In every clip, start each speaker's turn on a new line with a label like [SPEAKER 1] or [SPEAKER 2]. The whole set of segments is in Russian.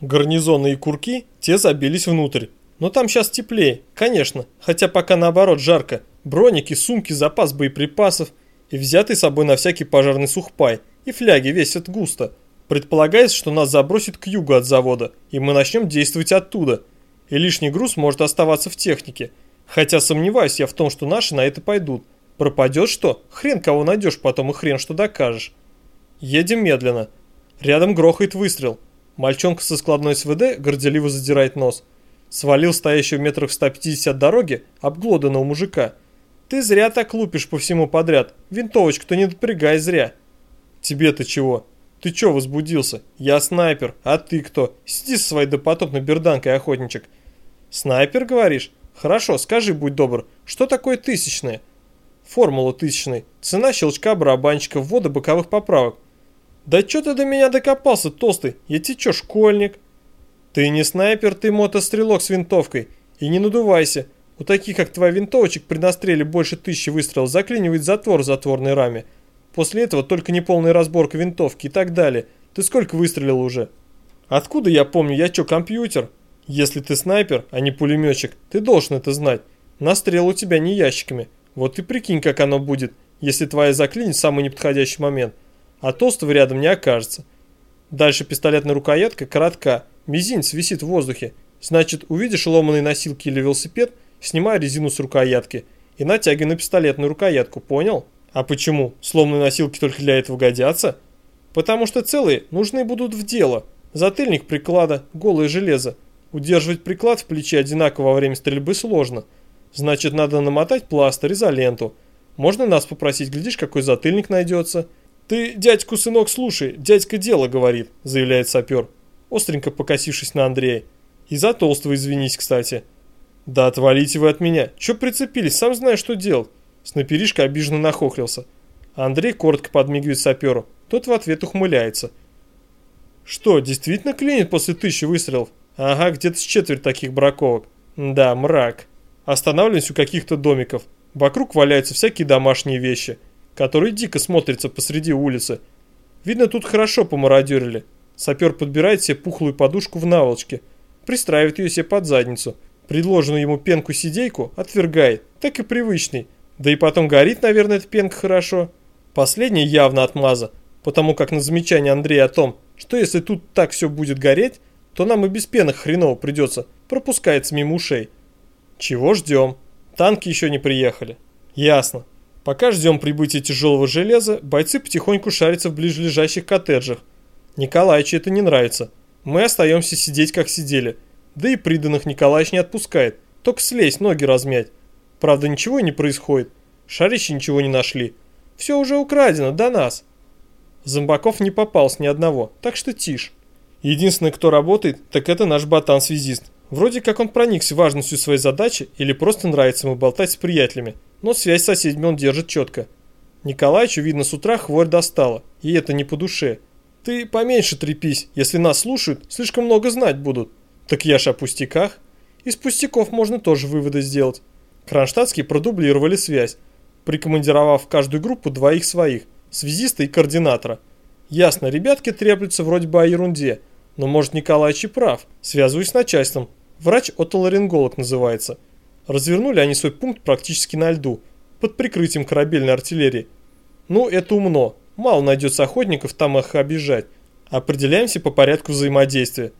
[SPEAKER 1] Гарнизонные курки, те забились внутрь. Но там сейчас теплее, конечно, хотя пока наоборот жарко. Броники, сумки, запас боеприпасов и взятый с собой на всякий пожарный сухпай. И фляги весят густо. Предполагается, что нас забросит к югу от завода, и мы начнем действовать оттуда. И лишний груз может оставаться в технике. Хотя сомневаюсь я в том, что наши на это пойдут. Пропадет что? Хрен кого найдешь потом и хрен что докажешь. Едем медленно. Рядом грохает выстрел. Мальчонка со складной СВД горделиво задирает нос. Свалил стоящего метрах в 150 от дороги обглоданного мужика. Ты зря так лупишь по всему подряд. Винтовочку-то не напрягай зря. Тебе-то чего? Ты чё возбудился? Я снайпер, а ты кто? Сиди со своей допотопной берданкой, охотничек. Снайпер, говоришь? Хорошо, скажи, будь добр, что такое тысячное? Формула тысячной. Цена щелчка барабанщика, ввода боковых поправок. Да чё ты до меня докопался, толстый? Я тебе чё, школьник? Ты не снайпер, ты мотострелок с винтовкой. И не надувайся. У таких, как твоя винтовочек, при настреле больше тысячи выстрелов заклинивает затвор в затворной раме. После этого только неполная разборка винтовки и так далее. Ты сколько выстрелил уже? Откуда я помню, я чё, компьютер? Если ты снайпер, а не пулеметчик, ты должен это знать. Настрел у тебя не ящиками. Вот ты прикинь, как оно будет, если твоя заклинит в самый неподходящий момент а толстого рядом не окажется. Дальше пистолетная рукоятка коротка, мизинец висит в воздухе. Значит, увидишь ломаные носилки или велосипед, снимай резину с рукоятки и натягивай на пистолетную рукоятку, понял? А почему? Сломанные носилки только для этого годятся? Потому что целые нужны будут в дело. Затыльник приклада, голое железо. Удерживать приклад в плече одинаково во время стрельбы сложно. Значит, надо намотать пластырь, изоленту. Можно нас попросить, глядишь, какой затыльник найдется. «Ты, дядьку, сынок, слушай, дядька дело говорит», – заявляет сапер, остренько покосившись на Андрея. «И за толстого извинись, кстати». «Да отвалите вы от меня. Чё прицепились? Сам знаешь, что делать». Снайперишка обиженно нахохлился. Андрей коротко подмигивает саперу. Тот в ответ ухмыляется. «Что, действительно клинит после тысячи выстрелов?» «Ага, где-то с четверть таких браковок». «Да, мрак». Останавливаемся у каких-то домиков. Вокруг валяются всякие домашние вещи – который дико смотрится посреди улицы. Видно, тут хорошо помародерили. Сапер подбирает себе пухлую подушку в наволочке, пристраивает ее себе под задницу. Предложенную ему пенку-сидейку отвергает, так и привычный. Да и потом горит, наверное, эта пенка хорошо. Последний явно отмаза, потому как на замечание Андрея о том, что если тут так все будет гореть, то нам и без пенок хреново придется, пропускается мимо ушей. Чего ждем? Танки еще не приехали. Ясно. Пока ждем прибытия тяжелого железа, бойцы потихоньку шарятся в ближайших коттеджах. Николаевичу это не нравится. Мы остаемся сидеть, как сидели. Да и приданных Николаевич не отпускает. Только слезть, ноги размять. Правда, ничего не происходит. Шарищи ничего не нашли. Все уже украдено, до нас. Зомбаков не попалось ни одного, так что тишь. Единственный, кто работает, так это наш ботан-связист. Вроде как он проникся важностью своей задачи или просто нравится ему болтать с приятелями но связь с соседями он держит четко. Николаевичу, видно, с утра хворь достала, и это не по душе. Ты поменьше трепись, если нас слушают, слишком много знать будут. Так я ж о пустяках. Из пустяков можно тоже выводы сделать. Кронштадтские продублировали связь, прикомандировав в каждую группу двоих своих, связиста и координатора. Ясно, ребятки треплются вроде бы о ерунде, но может Николаевич и прав. Связываюсь с начальством. Врач-отоларинголог называется. Развернули они свой пункт практически на льду, под прикрытием корабельной артиллерии. Ну, это умно. Мало найдется охотников там их обижать. Определяемся по порядку взаимодействия.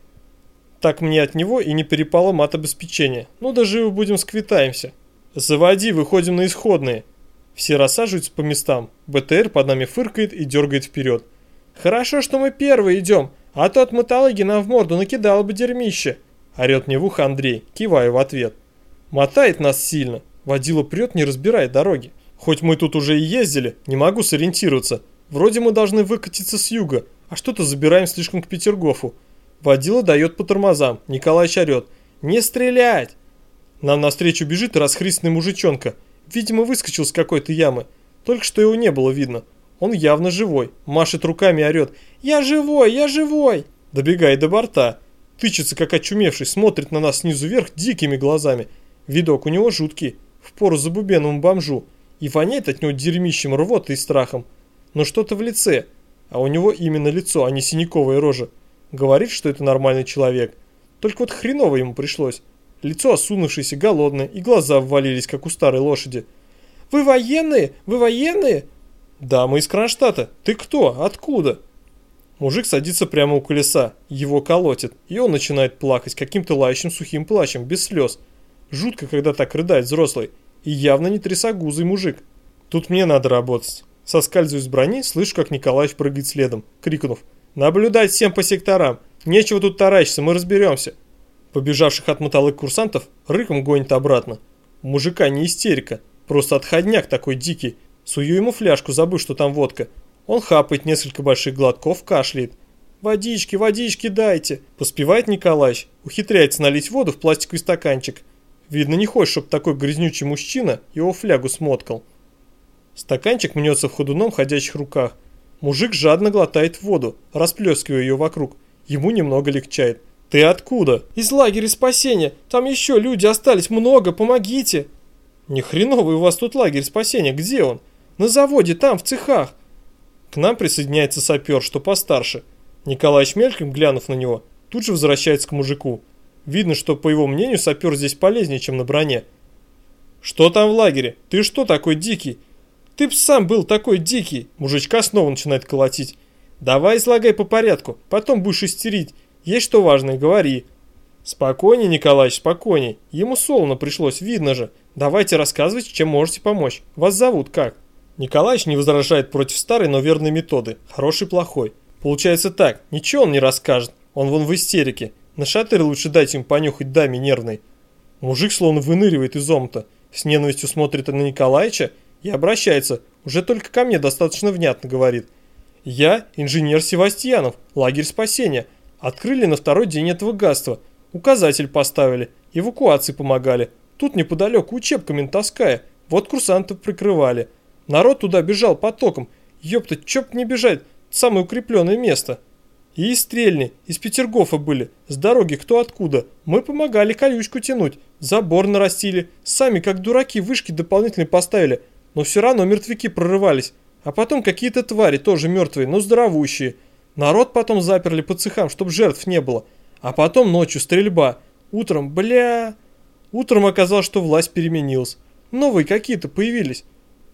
[SPEAKER 1] Так мне от него и не перепало мат обеспечения. Ну да живы будем сквитаемся. Заводи, выходим на исходные. Все рассаживаются по местам. БТР под нами фыркает и дергает вперед. Хорошо, что мы первые идем, а то от мотологи нам в морду накидало бы дерьмище. Орет мне в ухо Андрей, киваю в ответ. Мотает нас сильно. Водила прет, не разбирая дороги. Хоть мы тут уже и ездили, не могу сориентироваться. Вроде мы должны выкатиться с юга, а что-то забираем слишком к Петергофу. Водила дает по тормозам, Николай орет. «Не стрелять!» Нам навстречу бежит расхристанный мужичонка. Видимо, выскочил с какой-то ямы. Только что его не было видно. Он явно живой, машет руками и орет. «Я живой! Я живой!» Добегает до борта. Тычется, как очумевший, смотрит на нас снизу вверх дикими глазами. Видок у него жуткий, впору забубенному бомжу, и воняет от него дерьмищем рвотой и страхом. Но что-то в лице, а у него именно лицо, а не синяковая рожа. Говорит, что это нормальный человек. Только вот хреново ему пришлось. Лицо осунувшееся, голодное, и глаза ввалились, как у старой лошади. «Вы военные? Вы военные?» «Да, мы из Кронштадта. Ты кто? Откуда?» Мужик садится прямо у колеса, его колотит, и он начинает плакать каким-то лающим сухим плачем, без слез. Жутко, когда так рыдает взрослый, и явно не трясогузый мужик. Тут мне надо работать. Соскальзываю с брони, слышу, как Николаевич прыгает следом, крикнув «Наблюдать всем по секторам! Нечего тут таращиться, мы разберемся!» Побежавших от мотолык курсантов рыком гонит обратно. Мужика не истерика, просто отходняк такой дикий. Сую ему фляжку, забыв, что там водка. Он хапает несколько больших глотков, кашляет. «Водички, водички дайте!» Поспевает Николаевич, ухитряется налить воду в пластиковый стаканчик. Видно, не хочет, чтобы такой грязнючий мужчина его флягу смоткал. Стаканчик мнется в ходуном ходячих руках. Мужик жадно глотает воду, расплескивая ее вокруг. Ему немного легчает. «Ты откуда?» «Из лагеря спасения. Там еще люди остались много, помогите!» «Ни хреновый у вас тут лагерь спасения. Где он?» «На заводе, там, в цехах». К нам присоединяется сапер, что постарше. Николай Шмелькин, глянув на него, тут же возвращается к мужику. Видно, что, по его мнению, сапер здесь полезнее, чем на броне. «Что там в лагере? Ты что такой дикий? Ты б сам был такой дикий!» Мужичка снова начинает колотить. «Давай излагай по порядку, потом будешь истерить. Есть что важное, говори». «Спокойней, Николаевич, спокойней. Ему солоно пришлось, видно же. Давайте рассказывайте, чем можете помочь. Вас зовут как?» Николаевич не возражает против старой, но верной методы. Хороший-плохой. Получается так, ничего он не расскажет. Он вон в истерике. На шатырь лучше дать им понюхать даме нервной. Мужик словно выныривает из омта, с ненавистью смотрит на Николаевича и обращается, уже только ко мне достаточно внятно говорит. Я инженер Севастьянов, лагерь спасения. Открыли на второй день этого гадства. Указатель поставили, эвакуации помогали. Тут неподалеку учебка ментовская, вот курсантов прикрывали. Народ туда бежал потоком. Ёпта, чё б не бежать, самое укрепленное место. И из Стрельни, из Петергофа были, с дороги кто откуда. Мы помогали колючку тянуть, забор нарастили, сами как дураки вышки дополнительные поставили, но все равно мертвяки прорывались. А потом какие-то твари, тоже мертвые, но здоровущие. Народ потом заперли по цехам, чтобы жертв не было. А потом ночью стрельба. Утром, бля... Утром оказалось, что власть переменилась. Новые какие-то появились.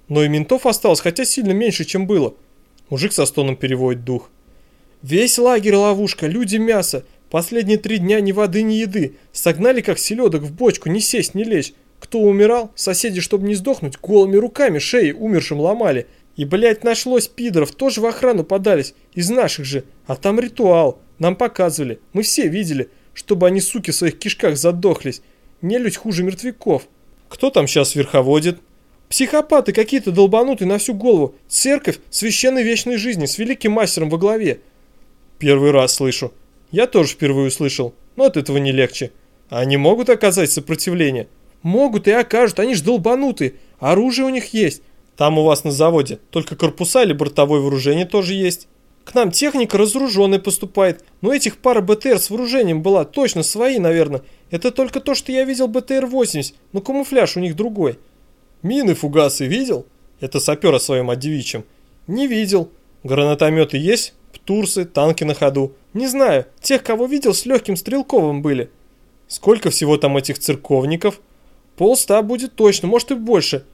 [SPEAKER 1] Но и ментов осталось, хотя сильно меньше, чем было. Мужик со стоном переводит дух. Весь лагерь ловушка, люди мясо. Последние три дня ни воды, ни еды. Согнали как селедок в бочку, ни сесть, ни лечь. Кто умирал? Соседи, чтобы не сдохнуть, голыми руками шеи умершим ломали. И, блядь, нашлось пидоров, тоже в охрану подались. Из наших же. А там ритуал. Нам показывали. Мы все видели. Чтобы они, суки, в своих кишках задохлись. Нелюдь хуже мертвяков. Кто там сейчас верховодит? Психопаты какие-то долбанутые на всю голову. Церковь священной вечной жизни с великим мастером во главе. Первый раз слышу. Я тоже впервые услышал, но от этого не легче. Они могут оказать сопротивление? Могут и окажут, они ж долбанутые. Оружие у них есть. Там у вас на заводе только корпуса или бортовое вооружение тоже есть. К нам техника разоруженная поступает, но этих пара БТР с вооружением была, точно свои, наверное. Это только то, что я видел БТР-80, но камуфляж у них другой. Мины, фугасы видел? Это сапер о своем одевичьем. Не видел. Гранатометы есть? Турсы, танки на ходу. Не знаю, тех, кого видел, с легким стрелковым были. Сколько всего там этих церковников? Полста будет точно, может и больше.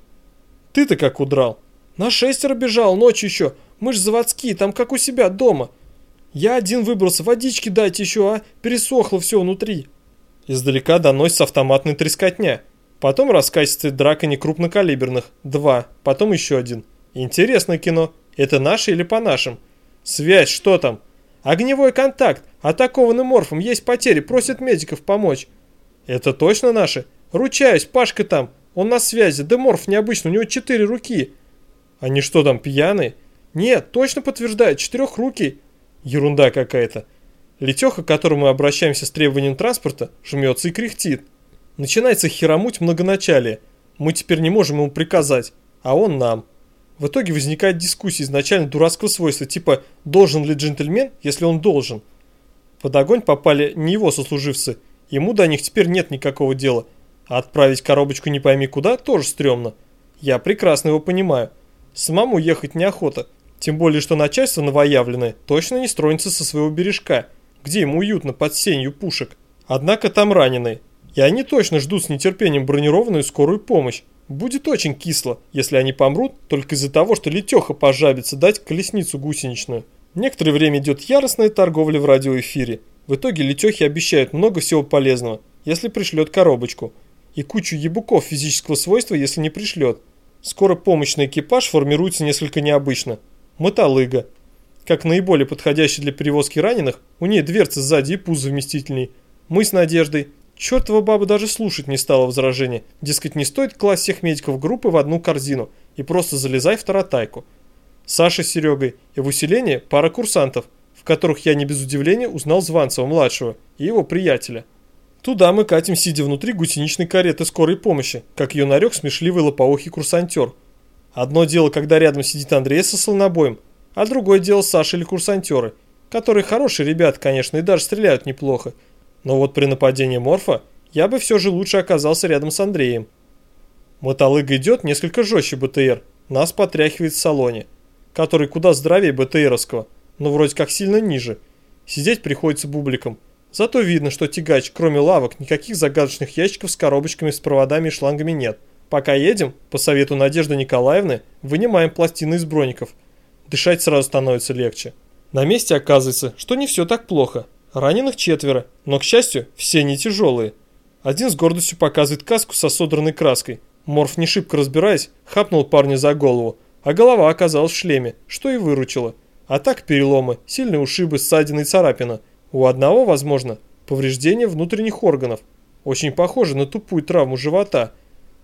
[SPEAKER 1] Ты-то как удрал? На шестеро бежал, ночью еще. Мы ж заводские, там как у себя дома. Я один выбрался, водички дайте еще, а? Пересохло все внутри. Издалека доносится автоматный трескотня. Потом раскачивается драка некрупнокалиберных. Два. Потом еще один. Интересное кино. Это наши или по нашим? Связь, что там? Огневой контакт. Атакованным морфом. Есть потери. Просят медиков помочь. Это точно наши? Ручаюсь, Пашка там. Он на связи. Да морф необычный. У него четыре руки. Они что там, пьяные? Нет, точно подтверждает. Четырехрукий. Ерунда какая-то. Летеха, к которому мы обращаемся с требованием транспорта, жмется и кряхтит. Начинается херомуть многоначалие. Мы теперь не можем ему приказать, а он нам. В итоге возникает дискуссия изначально дурацкого свойства, типа «должен ли джентльмен, если он должен?». Под огонь попали не его сослуживцы, ему до них теперь нет никакого дела, а отправить коробочку не пойми куда тоже стрёмно. Я прекрасно его понимаю. Самому ехать неохота, тем более что начальство новоявленное точно не строится со своего бережка. где ему уютно под сенью пушек. Однако там раненые, и они точно ждут с нетерпением бронированную скорую помощь. Будет очень кисло, если они помрут только из-за того, что Летеха пожабится дать колесницу гусеничную. Некоторое время идет яростная торговля в радиоэфире. В итоге Летехи обещают много всего полезного, если пришлет коробочку. И кучу ебуков физического свойства, если не пришлет. Скоро помощный экипаж формируется несколько необычно. Мотолыга. Как наиболее подходящий для перевозки раненых, у нее дверцы сзади и пузо вместительней. Мы с Надеждой – Чертова баба даже слушать не стала возражения. Дескать, не стоит класть всех медиков группы в одну корзину и просто залезай в таратайку. Саша с Серегой и в усилении пара курсантов, в которых я не без удивления узнал Званцева-младшего и его приятеля. Туда мы катим, сидя внутри гусеничной кареты скорой помощи, как ее нарек смешливый лопоухий курсантер. Одно дело, когда рядом сидит Андрей со слонобоем, а другое дело Саша или курсантеры, которые хорошие ребят, конечно, и даже стреляют неплохо, но вот при нападении Морфа я бы все же лучше оказался рядом с Андреем. Мотолыга идет несколько жестче БТР, нас потряхивает в салоне, который куда здоровее БТРовского, но вроде как сильно ниже. Сидеть приходится бубликом. Зато видно, что тягач, кроме лавок, никаких загадочных ящиков с коробочками с проводами и шлангами нет. Пока едем, по совету Надежды Николаевны, вынимаем пластины из броников. Дышать сразу становится легче. На месте оказывается, что не все так плохо. Раненых четверо, но, к счастью, все не тяжелые. Один с гордостью показывает каску со содранной краской. Морф, не шибко разбираясь, хапнул парня за голову, а голова оказалась в шлеме, что и выручило. А так переломы, сильные ушибы, ссадины и царапина. У одного, возможно, повреждение внутренних органов. Очень похоже на тупую травму живота.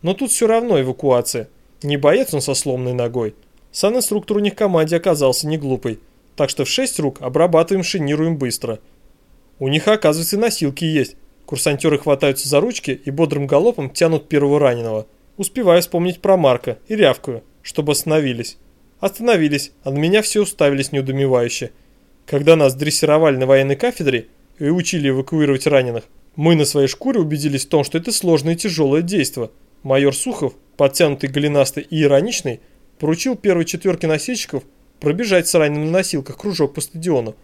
[SPEAKER 1] Но тут все равно эвакуация. Не боец он со сломанной ногой. Сан-инструктор у них команде оказался не глупый. Так что в шесть рук обрабатываем, шинируем быстро – у них, оказывается, носилки есть. Курсантеры хватаются за ручки и бодрым галопом тянут первого раненого. Успеваю вспомнить про Марка и рявкую, чтобы остановились. Остановились, а на меня все уставились неудумевающе. Когда нас дрессировали на военной кафедре и учили эвакуировать раненых, мы на своей шкуре убедились в том, что это сложное и тяжелое действо. Майор Сухов, подтянутый голенастый и ироничный, поручил первой четверке носильщиков пробежать с раненым на носилках кружок по стадиону,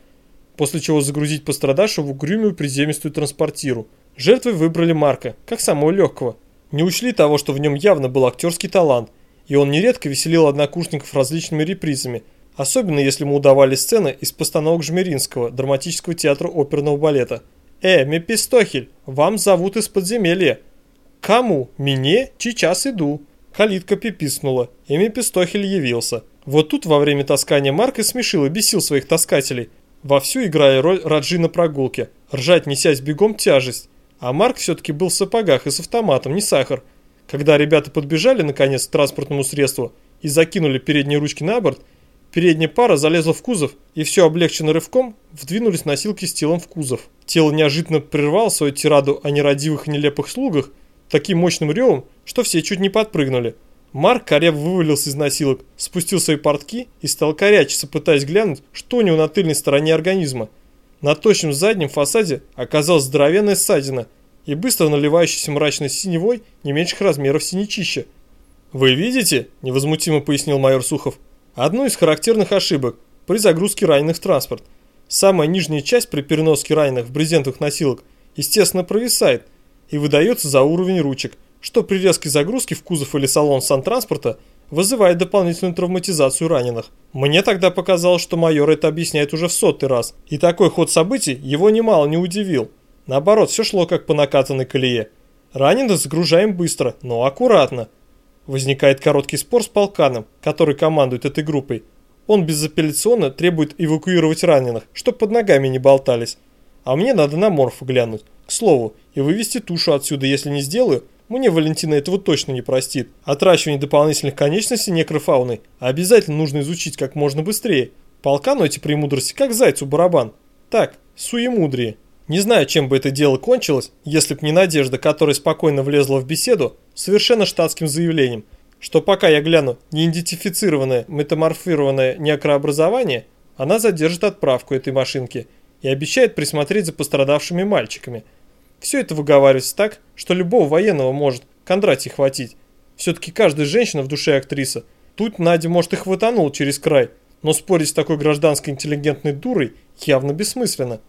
[SPEAKER 1] после чего загрузить пострадавшего в угрюмую приземистую транспортиру. Жертвой выбрали Марка, как самого легкого. Не учли того, что в нем явно был актерский талант, и он нередко веселил однокурсников различными репризами, особенно если ему удавались сцены из постановок Жмеринского, драматического театра оперного балета. «Э, Мепистохель, вам зовут из подземелья». «Кому? Мне? Сейчас иду». Калитка пиписнула, и Мепистохель явился. Вот тут во время таскания Марка смешил и бесил своих таскателей – вовсю играя роль Раджи на прогулке, ржать несясь бегом тяжесть. А Марк все-таки был в сапогах и с автоматом, не сахар. Когда ребята подбежали наконец к транспортному средству и закинули передние ручки на борт, передняя пара залезла в кузов и все облегчено рывком вдвинулись носилки с телом в кузов. Тело неожиданно прервало свою тираду о нерадивых и нелепых слугах таким мощным ревом, что все чуть не подпрыгнули. Марк коряв вывалился из носилок, спустил свои портки и стал корячиться, пытаясь глянуть, что у него на тыльной стороне организма. На точном заднем фасаде оказалась здоровенная ссадина и быстро наливающаяся мрачной синевой не меньших размеров синячища. «Вы видите?» – невозмутимо пояснил майор Сухов. «Одну из характерных ошибок при загрузке раненых в транспорт. Самая нижняя часть при переноске раненых в брезентовых носилок естественно провисает и выдается за уровень ручек – что при резкой загрузке в кузов или салон сантранспорта вызывает дополнительную травматизацию раненых. Мне тогда показалось, что майор это объясняет уже в сотый раз, и такой ход событий его немало не удивил. Наоборот, все шло как по накатанной колее. Раненых загружаем быстро, но аккуратно. Возникает короткий спор с полканом, который командует этой группой. Он безапелляционно требует эвакуировать раненых, чтобы под ногами не болтались. А мне надо на морф глянуть, к слову, и вывести тушу отсюда, если не сделаю, мне Валентина этого точно не простит. Отращивание дополнительных конечностей некрофауны обязательно нужно изучить как можно быстрее. Полкану эти премудрости как зайцу барабан. Так, суемудрие. Не знаю, чем бы это дело кончилось, если б не Надежда, которая спокойно влезла в беседу совершенно штатским заявлением, что пока я гляну неидентифицированное метаморфированное некрообразование, она задержит отправку этой машинки и обещает присмотреть за пострадавшими мальчиками – все это выговаривается так, что любого военного может Кондратий хватить. Все-таки каждая женщина в душе актриса. Тут Надя, может, и хватанул через край, но спорить с такой гражданской интеллигентной дурой явно бессмысленно.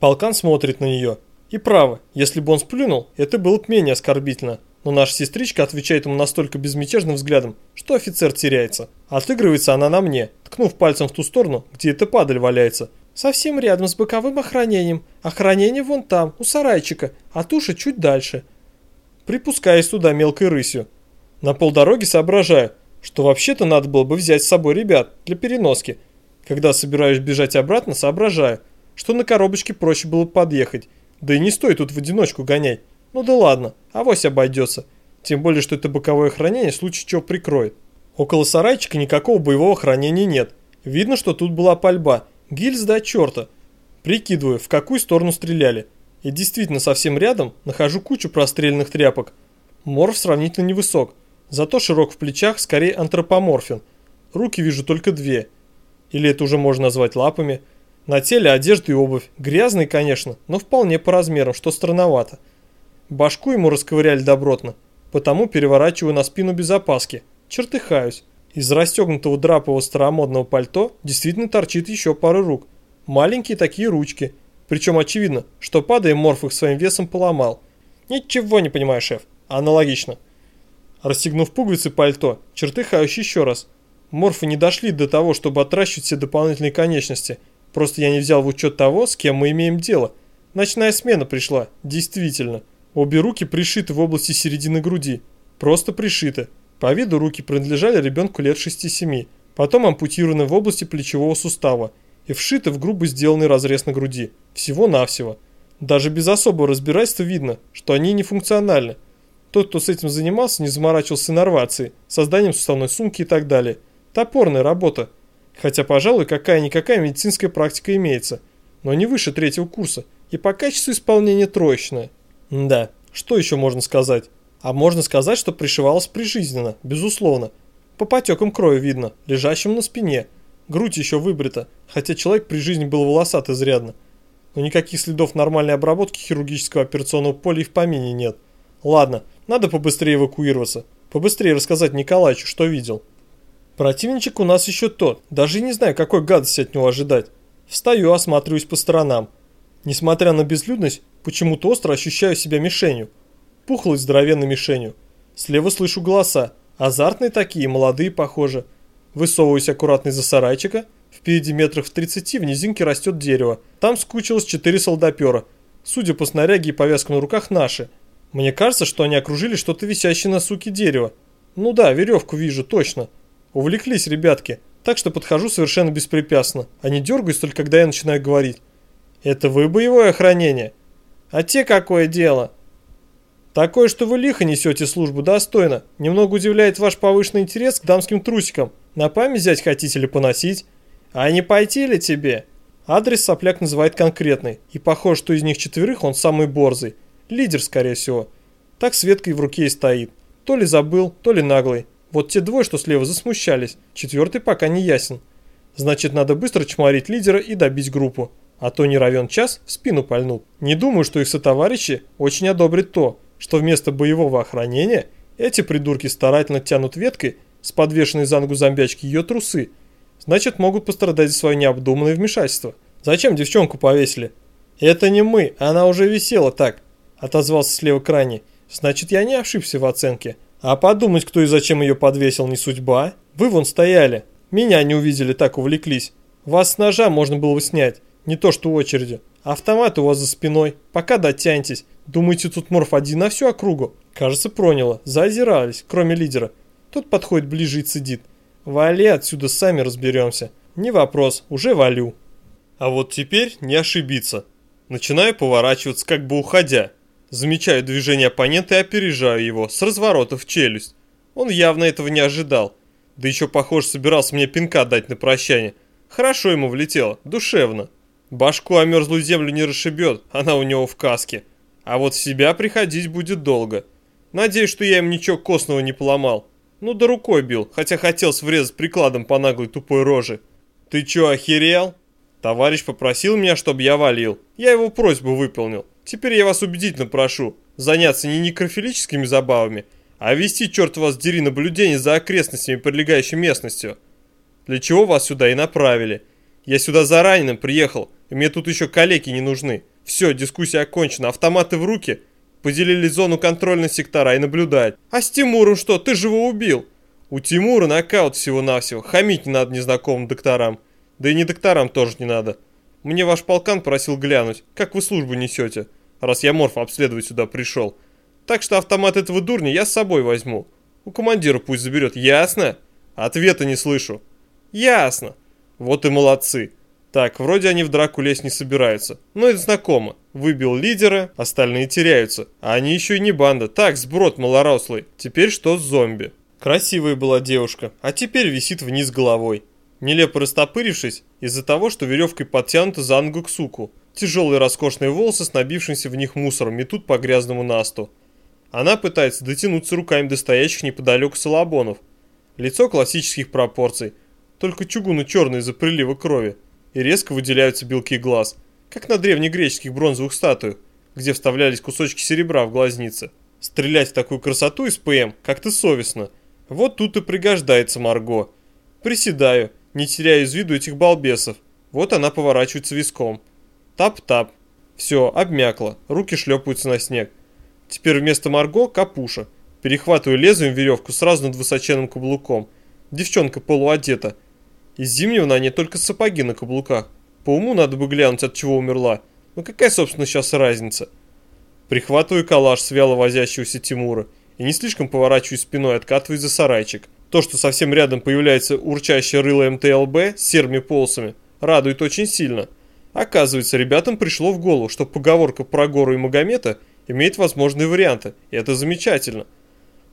[SPEAKER 1] Полкан смотрит на нее. И право, если бы он сплюнул, это было бы менее оскорбительно. Но наша сестричка отвечает ему настолько безмятежным взглядом, что офицер теряется. Отыгрывается она на мне, ткнув пальцем в ту сторону, где эта падаль валяется. Совсем рядом с боковым охранением. Охранение вон там, у сарайчика, а туша чуть дальше. Припускаясь туда мелкой рысью. На полдороги соображаю, что вообще-то надо было бы взять с собой ребят для переноски. Когда собираюсь бежать обратно, соображаю, что на коробочке проще было подъехать. Да и не стоит тут в одиночку гонять. Ну да ладно, авось обойдется. Тем более, что это боковое хранение в случае чего прикроет. Около сарайчика никакого боевого хранения нет. Видно, что тут была пальба. Гильз до черта. Прикидываю, в какую сторону стреляли. И действительно, совсем рядом нахожу кучу простреленных тряпок. Морф сравнительно невысок. Зато широк в плечах, скорее антропоморфен. Руки вижу только две. Или это уже можно назвать лапами. На теле одежда и обувь. Грязные, конечно, но вполне по размерам, что странновато. Башку ему расковыряли добротно, потому переворачиваю на спину без опаски. Чертыхаюсь. Из расстегнутого драпового старомодного пальто действительно торчит еще пара рук. Маленькие такие ручки. Причем очевидно, что падая морф их своим весом поломал. Ничего не понимаю, шеф. Аналогично. Расстегнув пуговицы пальто, чертыхаюсь еще раз. Морфы не дошли до того, чтобы отращивать все дополнительные конечности. Просто я не взял в учет того, с кем мы имеем дело. Ночная смена пришла, действительно. Обе руки пришиты в области середины груди. Просто пришиты. По виду руки принадлежали ребенку лет 6-7. Потом ампутированы в области плечевого сустава и вшиты в грубо сделанный разрез на груди. Всего-навсего. Даже без особого разбирательства видно, что они нефункциональны. Тот, кто с этим занимался, не заморачивался иннервацией, созданием суставной сумки и так далее. Топорная работа. Хотя, пожалуй, какая-никакая медицинская практика имеется. Но не выше третьего курса. И по качеству исполнения троечная. Да, что еще можно сказать? А можно сказать, что пришивалась прижизненно, безусловно. По потекам крови видно, лежащим на спине. Грудь еще выбрита, хотя человек при жизни был волосат изрядно. Но никаких следов нормальной обработки хирургического операционного поля и в помине нет. Ладно, надо побыстрее эвакуироваться. Побыстрее рассказать Николаевичу, что видел. Противничек у нас еще тот, даже не знаю, какой гадости от него ожидать. Встаю, осматриваюсь по сторонам. Несмотря на безлюдность, почему-то остро ощущаю себя мишенью. Пухлой здоровенной мишенью. Слева слышу голоса. Азартные такие, молодые похоже. Высовываюсь аккуратно из-за сарайчика. Впереди метрах в 30 в низинке растет дерево. Там скучилось четыре солдапера. Судя по снаряге и повязкам на руках, наши. Мне кажется, что они окружили что-то висящее на суке дерева. Ну да, веревку вижу, точно. Увлеклись ребятки. Так что подхожу совершенно беспрепятственно, а не дергаюсь только когда я начинаю говорить. Это вы боевое охранение? А те какое дело? Такое, что вы лихо несете службу достойно. Немного удивляет ваш повышенный интерес к дамским трусикам. На память взять хотите или поносить? А не пойти ли тебе? Адрес сопляк называет конкретный. И похоже, что из них четверых он самый борзый. Лидер, скорее всего. Так с веткой в руке и стоит. То ли забыл, то ли наглый. Вот те двое, что слева, засмущались. Четвертый пока не ясен. Значит, надо быстро чморить лидера и добить группу а то не равен час в спину пальнут. Не думаю, что их сотоварищи очень одобрят то, что вместо боевого охранения эти придурки старательно тянут веткой с подвешенной за ногу зомбячки ее трусы. Значит, могут пострадать за свое необдуманное вмешательство. Зачем девчонку повесили? Это не мы, она уже висела так, отозвался слева крайний. Значит, я не ошибся в оценке. А подумать, кто и зачем ее подвесил, не судьба. Вы вон стояли. Меня не увидели, так увлеклись. Вас с ножа можно было бы снять. Не то что очереди. Автомат у вас за спиной. Пока дотянетесь. Думаете, тут морф один на всю округу? Кажется, проняло. Заозирались, кроме лидера. Тот подходит ближе и цедит. Вали отсюда, сами разберемся. Не вопрос, уже валю. А вот теперь не ошибиться. Начинаю поворачиваться, как бы уходя. Замечаю движение оппонента и опережаю его, с разворота в челюсть. Он явно этого не ожидал. Да еще, похоже, собирался мне пинка дать на прощание. Хорошо ему влетело, душевно. Башку о мерзлую землю не расшибет, она у него в каске. А вот в себя приходить будет долго. Надеюсь, что я им ничего костного не поломал. Ну да рукой бил, хотя хотел врезать прикладом по наглой тупой роже. Ты чё, охерел? Товарищ попросил меня, чтобы я валил. Я его просьбу выполнил. Теперь я вас убедительно прошу заняться не некрофилическими забавами, а вести, черт вас дери, наблюдение за окрестностями прилегающей местностью. Для чего вас сюда и направили. Я сюда за раненым приехал, и мне тут еще калеки не нужны. Все, дискуссия окончена, автоматы в руки, поделили зону контрольных сектора и наблюдать. А с Тимуром что, ты же его убил? У Тимура нокаут всего-навсего, хамить не надо незнакомым докторам. Да и не докторам тоже не надо. Мне ваш полкан просил глянуть, как вы службу несете, раз я морф обследовать сюда пришел. Так что автомат этого дурня я с собой возьму. У командира пусть заберет, ясно? Ответа не слышу. Ясно. Вот и молодцы. Так, вроде они в драку лезть не собираются. Но это знакомо. Выбил лидера, остальные теряются. А они еще и не банда. Так, сброд малорослый. Теперь что с зомби? Красивая была девушка, а теперь висит вниз головой нелепо растопырившись из-за того, что веревкой подтянута за ногу к суку. Тяжелые роскошные волосы с набившимся в них мусором метут по грязному насту. Она пытается дотянуться руками до стоящих неподалеку салабонов. Лицо классических пропорций, только чугуну черный из-за прилива крови, и резко выделяются белки глаз, как на древнегреческих бронзовых статуях, где вставлялись кусочки серебра в глазницы. Стрелять в такую красоту из ПМ как-то совестно. Вот тут и пригождается Марго. Приседаю, не теряя из виду этих балбесов. Вот она поворачивается виском. Тап-тап. Все, обмякла, руки шлепаются на снег. Теперь вместо Марго капуша. Перехватываю лезвием веревку сразу над высоченным каблуком. Девчонка полуодета. Из зимнего на ней только сапоги на каблуках. По уму надо бы глянуть, от чего умерла. Но какая, собственно, сейчас разница? Прихватываю калаш с вяло возящегося Тимура и не слишком поворачиваю спиной, откатываюсь за сарайчик. То, что совсем рядом появляется урчащее рыло МТЛБ с серыми полосами, радует очень сильно. Оказывается, ребятам пришло в голову, что поговорка про гору и Магомета имеет возможные варианты, и это замечательно.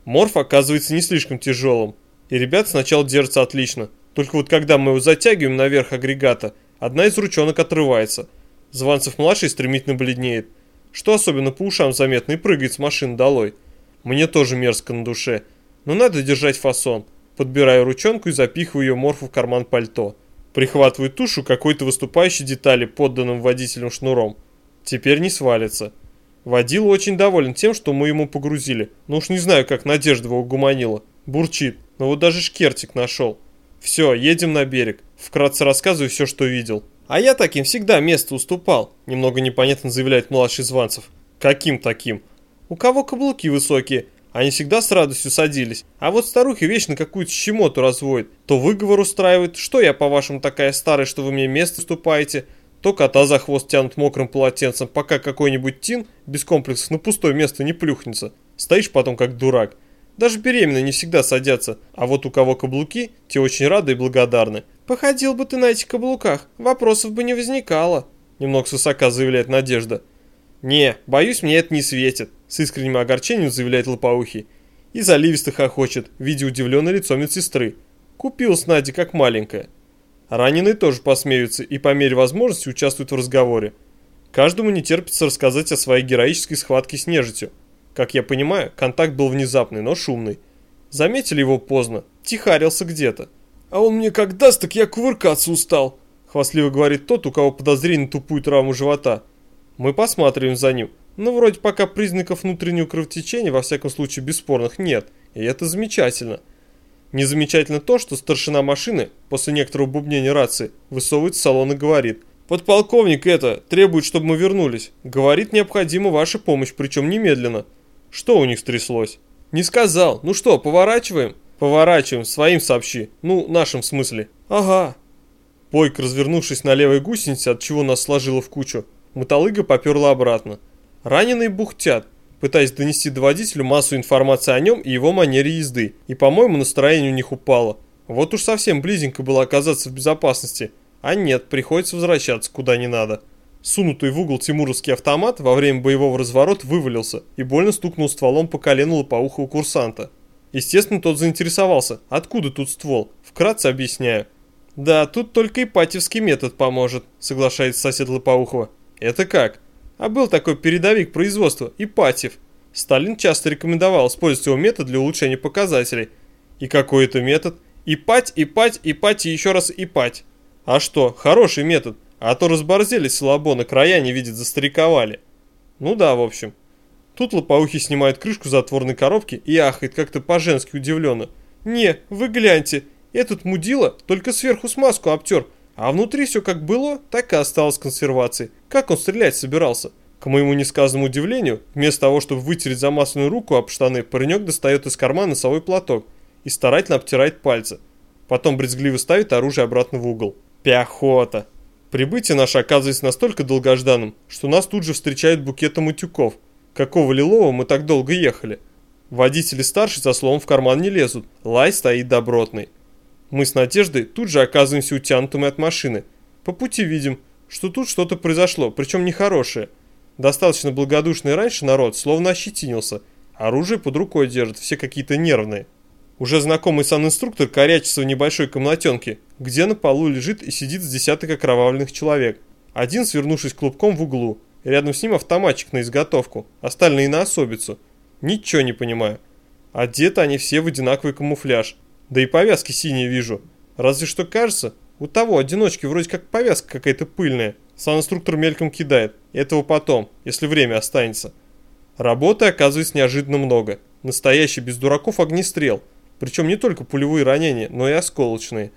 [SPEAKER 1] Морф оказывается не слишком тяжелым, и ребят сначала держатся отлично. Только вот когда мы его затягиваем наверх агрегата, одна из ручонок отрывается. Званцев-младший стремительно бледнеет, что особенно по ушам заметно и прыгает с машины долой. Мне тоже мерзко на душе – но надо держать фасон. Подбираю ручонку и запихиваю ее морфу в карман пальто. Прихватываю тушу какой-то выступающей детали подданным водителем шнуром. Теперь не свалится. Водила очень доволен тем, что мы ему погрузили. Но уж не знаю, как Надежда его угуманила. Бурчит. Но вот даже шкертик нашел. Все, едем на берег. Вкратце рассказываю все, что видел. А я таким всегда место уступал, немного непонятно заявляет младший Званцев. Каким таким? У кого каблуки высокие, они всегда с радостью садились. А вот старухи вечно какую-то щемоту разводят. То выговор устраивают, что я, по-вашему, такая старая, что вы мне место уступаете, то кота за хвост тянут мокрым полотенцем, пока какой-нибудь тин без комплексов на пустое место не плюхнется. Стоишь потом как дурак. Даже беременные не всегда садятся, а вот у кого каблуки, те очень рады и благодарны. «Походил бы ты на этих каблуках, вопросов бы не возникало», немного свысока заявляет Надежда. «Не, боюсь, мне это не светит», — с искренним огорчением заявляет Лопоухий. И заливисто хохочет, видя удивленное лицо медсестры. Купилась Надя как маленькая. Раненые тоже посмеются и по мере возможности участвуют в разговоре. Каждому не терпится рассказать о своей героической схватке с нежитью. Как я понимаю, контакт был внезапный, но шумный. Заметили его поздно, тихарился где-то. «А он мне как даст, так я кувыркаться устал», — хвастливо говорит тот, у кого подозрение тупую травму живота. Мы посматриваем за ним. Но вроде пока признаков внутреннего кровотечения, во всяком случае бесспорных, нет. И это замечательно. Незамечательно то, что старшина машины, после некоторого бубнения рации, высовывает в салон и говорит. «Подполковник это, требует, чтобы мы вернулись. Говорит, необходима ваша помощь, причем немедленно». Что у них стряслось? «Не сказал. Ну что, поворачиваем?» «Поворачиваем, своим сообщи. Ну, нашим смысле». «Ага». Бойк, развернувшись на левой гусенице, от чего нас сложило в кучу, Мотолыга поперла обратно. Раненые бухтят, пытаясь донести до водителя массу информации о нем и его манере езды. И, по-моему, настроение у них упало. Вот уж совсем близенько было оказаться в безопасности. А нет, приходится возвращаться куда не надо. Сунутый в угол тимуровский автомат во время боевого разворота вывалился и больно стукнул стволом по колену лопоухого курсанта. Естественно, тот заинтересовался, откуда тут ствол, вкратце объясняю. «Да, тут только ипатьевский метод поможет», соглашается сосед Лопоухова. Это как? А был такой передовик производства, Ипатьев. Сталин часто рекомендовал использовать его метод для улучшения показателей. И какой это метод? Ипать, ипать, ипать и еще раз ипать. А что, хороший метод. А то разборзели слабоны, края не видят, застряковали. Ну да, в общем. Тут лопоухий снимает крышку затворной коробки и ахает как-то по-женски удивленно. «Не, вы гляньте, этот мудила только сверху смазку обтер, А внутри все как было, так и осталось консервацией. Как он стрелять собирался? К моему несказанному удивлению, вместо того, чтобы вытереть замасленную руку об штаны, паренек достает из кармана носовой платок и старательно обтирает пальцы. Потом брезгливо ставит оружие обратно в угол. Пехота. Прибытие наше оказывается настолько долгожданным, что нас тут же встречают букетом утюков. Какого лилового мы так долго ехали? Водители старший за словом в карман не лезут, лай стоит добротный. Мы с Надеждой тут же оказываемся утянутыми от машины. По пути видим, что тут что-то произошло, причем нехорошее. Достаточно благодушный раньше народ словно ощетинился. Оружие под рукой держит, все какие-то нервные. Уже знакомый санинструктор корячится в небольшой комнатенке, где на полу лежит и сидит с десяток окровавленных человек. Один, свернувшись клубком в углу, рядом с ним автоматчик на изготовку, остальные на особицу. Ничего не понимаю. Одеты они все в одинаковый камуфляж. Да и повязки синие вижу. Разве что кажется, у того одиночки вроде как повязка какая-то пыльная. Санинструктор мельком кидает. Этого потом, если время останется. Работы оказывается неожиданно много. Настоящий без дураков огнестрел – причем не только пулевые ранения, но и осколочные.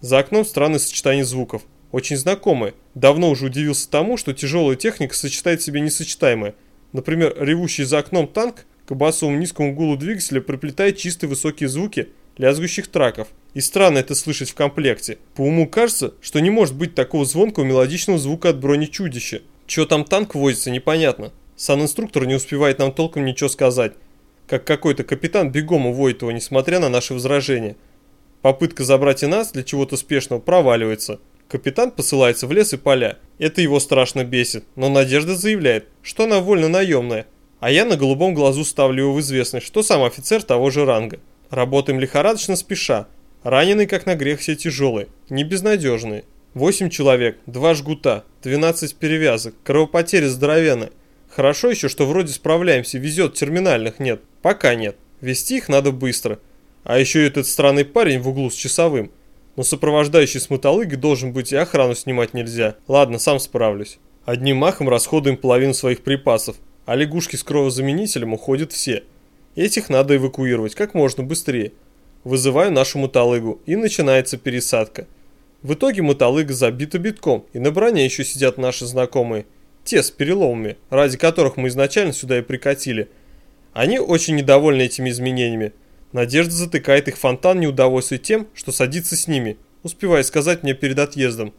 [SPEAKER 1] За окном странное сочетание звуков. Очень знакомое. Давно уже удивился тому, что тяжелая техника сочетает в себе несочетаемое. Например, ревущий за окном танк к басовому низкому гулу двигателя приплетает чистые высокие звуки лязгущих траков. И странно это слышать в комплекте. По уму кажется, что не может быть такого звонкого мелодичного звука от бронечудища. Чего там танк возится, непонятно. Сан-инструктор не успевает нам толком ничего сказать как какой-то капитан бегом уводит его, несмотря на наши возражения. Попытка забрать и нас для чего-то спешного проваливается. Капитан посылается в лес и поля. Это его страшно бесит, но Надежда заявляет, что она вольно наемная. А я на голубом глазу ставлю его в известность, что сам офицер того же ранга. Работаем лихорадочно спеша. Раненые, как на грех, все тяжелые, не безнадежные. Восемь человек, два жгута, 12 перевязок, кровопотери здоровенные. Хорошо еще, что вроде справляемся, везет, терминальных нет. Пока нет. Вести их надо быстро. А еще этот странный парень в углу с часовым. Но сопровождающий с мотолыги должен быть и охрану снимать нельзя. Ладно, сам справлюсь. Одним махом расходуем половину своих припасов, а лягушки с кровозаменителем уходят все. Этих надо эвакуировать как можно быстрее. Вызываю нашу мотолыгу, и начинается пересадка. В итоге мотолыга забита битком, и на броне еще сидят наши знакомые. Те с переломами, ради которых мы изначально сюда и прикатили – они очень недовольны этими изменениями. Надежда затыкает их фонтан неудовольствия тем, что садится с ними, успевая сказать мне перед отъездом.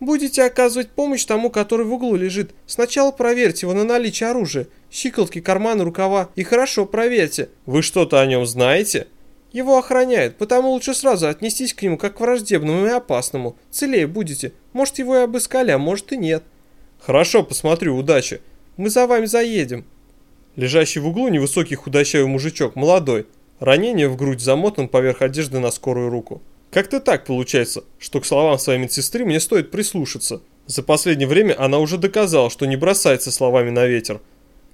[SPEAKER 1] «Будете оказывать помощь тому, который в углу лежит. Сначала проверьте его на наличие оружия, щиколотки, карманы, рукава, и хорошо проверьте». «Вы что-то о нем знаете?» «Его охраняют, потому лучше сразу отнестись к нему как к враждебному и опасному. Целее будете. Может, его и обыскали, а может и нет». «Хорошо, посмотрю, удачи.
[SPEAKER 2] Мы за вами заедем».
[SPEAKER 1] Лежащий в углу невысокий худощавый мужичок, молодой. Ранение в грудь замотан поверх одежды на скорую руку. Как-то так получается, что к словам своей медсестры мне стоит прислушаться. За последнее время она уже доказала, что не бросается словами на ветер.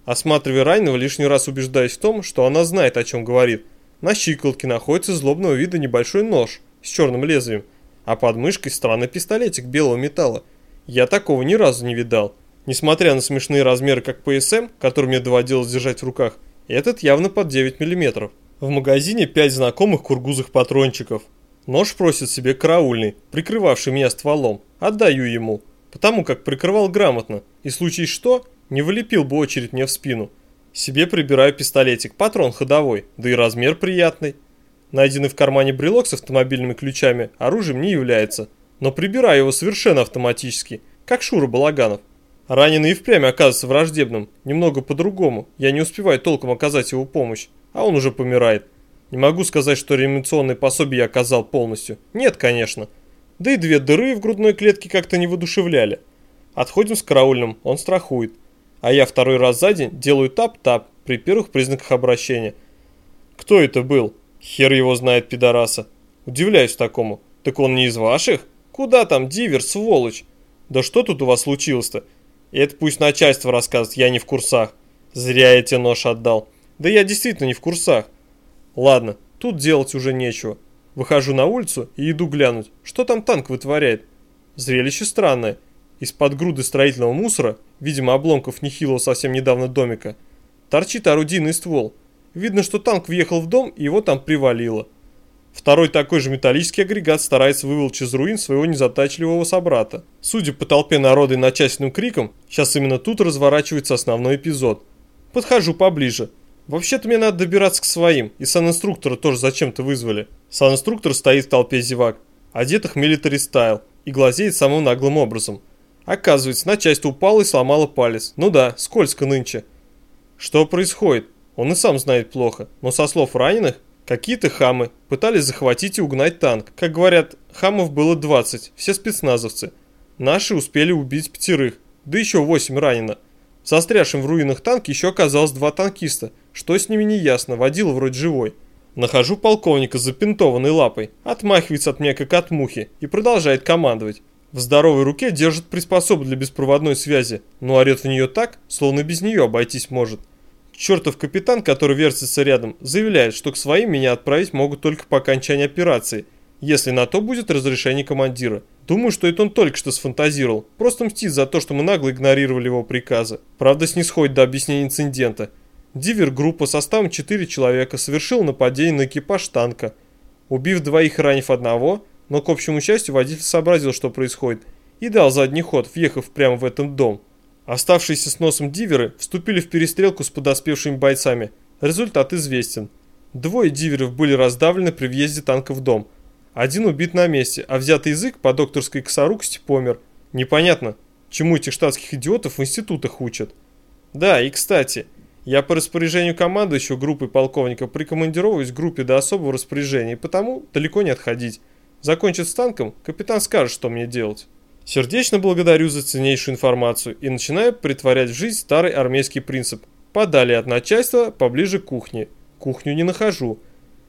[SPEAKER 1] Осматривая раненого, лишний раз убеждаясь в том, что она знает, о чем говорит. На щиколотке находится злобного вида небольшой нож с черным лезвием, а под мышкой странный пистолетик белого металла. Я такого ни разу не видал. Несмотря на смешные размеры как ПСМ, который мне доводилось держать в руках, этот явно под 9 мм. В магазине 5 знакомых кургузых патрончиков. Нож просит себе караульный, прикрывавший меня стволом. Отдаю ему, потому как прикрывал грамотно, и в случае что, не вылепил бы очередь мне в спину. Себе прибираю пистолетик, патрон ходовой, да и размер приятный. Найденный в кармане брелок с автомобильными ключами оружием не является, но прибираю его совершенно автоматически, как Шура Балаганов. Раненый и впрямь оказывается враждебным, немного по-другому. Я не успеваю толком оказать его помощь, а он уже помирает. Не могу сказать, что реанимационное пособие я оказал полностью. Нет, конечно. Да и две дыры в грудной клетке как-то не воодушевляли. Отходим с караульным, он страхует. А я второй раз за день делаю тап-тап при первых признаках обращения. Кто это был? Хер его знает, пидораса. Удивляюсь такому. Так он не из ваших? Куда там, дивер, сволочь? Да что тут у вас случилось-то? Это пусть начальство рассказывает, я не в курсах. Зря я тебе нож отдал. Да я действительно не в курсах. Ладно, тут делать уже нечего. Выхожу на улицу и иду глянуть, что там танк вытворяет. Зрелище странное. Из-под груды строительного мусора, видимо обломков нехилого совсем недавно домика, торчит орудийный ствол. Видно, что танк въехал в дом и его там привалило. Второй такой же металлический агрегат старается выволочь из руин своего незатачливого собрата. Судя по толпе народа и начальственным крикам, сейчас именно тут разворачивается основной эпизод. Подхожу поближе. Вообще-то мне надо добираться к своим, и санинструктора тоже зачем-то вызвали. Санинструктор стоит в толпе зевак, одетых милитари стайл, и глазеет самым наглым образом. Оказывается, начальство упало и сломало палец. Ну да, скользко нынче. Что происходит? Он и сам знает плохо, но со слов раненых, какие-то хамы пытались захватить и угнать танк. Как говорят, хамов было 20, все спецназовцы. Наши успели убить пятерых, да еще 8 ранено. Застрявшим в руинах танк еще оказалось два танкиста. Что с ними не ясно, водил вроде живой. Нахожу полковника с запинтованной лапой, отмахивается от меня как от мухи и продолжает командовать. В здоровой руке держит приспособу для беспроводной связи, но орет в нее так, словно без нее обойтись может. Чертов капитан, который вертится рядом, заявляет, что к своим меня отправить могут только по окончании операции, если на то будет разрешение командира. Думаю, что это он только что сфантазировал, просто мстит за то, что мы нагло игнорировали его приказы. Правда, снисходит до объяснения инцидента. Дивер-группа составом 4 человека совершила нападение на экипаж танка. Убив двоих и ранив одного, но к общему счастью водитель сообразил, что происходит, и дал задний ход, въехав прямо в этот дом. Оставшиеся с носом диверы вступили в перестрелку с подоспевшими бойцами. Результат известен. Двое диверов были раздавлены при въезде танка в дом. Один убит на месте, а взятый язык по докторской косорукости помер. Непонятно, чему этих штатских идиотов в институтах учат. Да, и кстати, я по распоряжению командующего группы полковника прикомандировываюсь к группе до особого распоряжения, и потому далеко не отходить. Закончит с танком, капитан скажет, что мне делать. Сердечно благодарю за ценнейшую информацию и начинаю притворять в жизнь старый армейский принцип. Подали от начальства, поближе к кухне. Кухню не нахожу.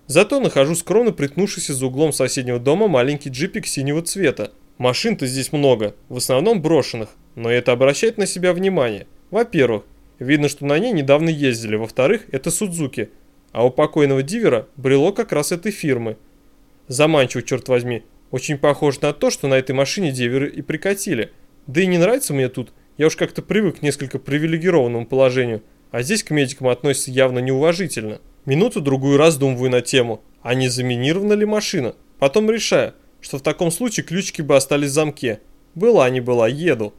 [SPEAKER 1] Зато нахожу скромно приткнувшийся за углом соседнего дома маленький джипик синего цвета. Машин-то здесь много, в основном брошенных, но это обращает на себя внимание. Во-первых, видно, что на ней недавно ездили, во-вторых, это Судзуки, а у покойного дивера брело как раз этой фирмы – Заманчиво, черт возьми. Очень похоже на то, что на этой машине деверы и прикатили. Да и не нравится мне тут. Я уж как-то привык к несколько привилегированному положению. А здесь к медикам относятся явно неуважительно. Минуту-другую раздумываю на тему, а не заминирована ли машина. Потом решаю, что в таком случае ключики бы остались в замке. Была не была, еду.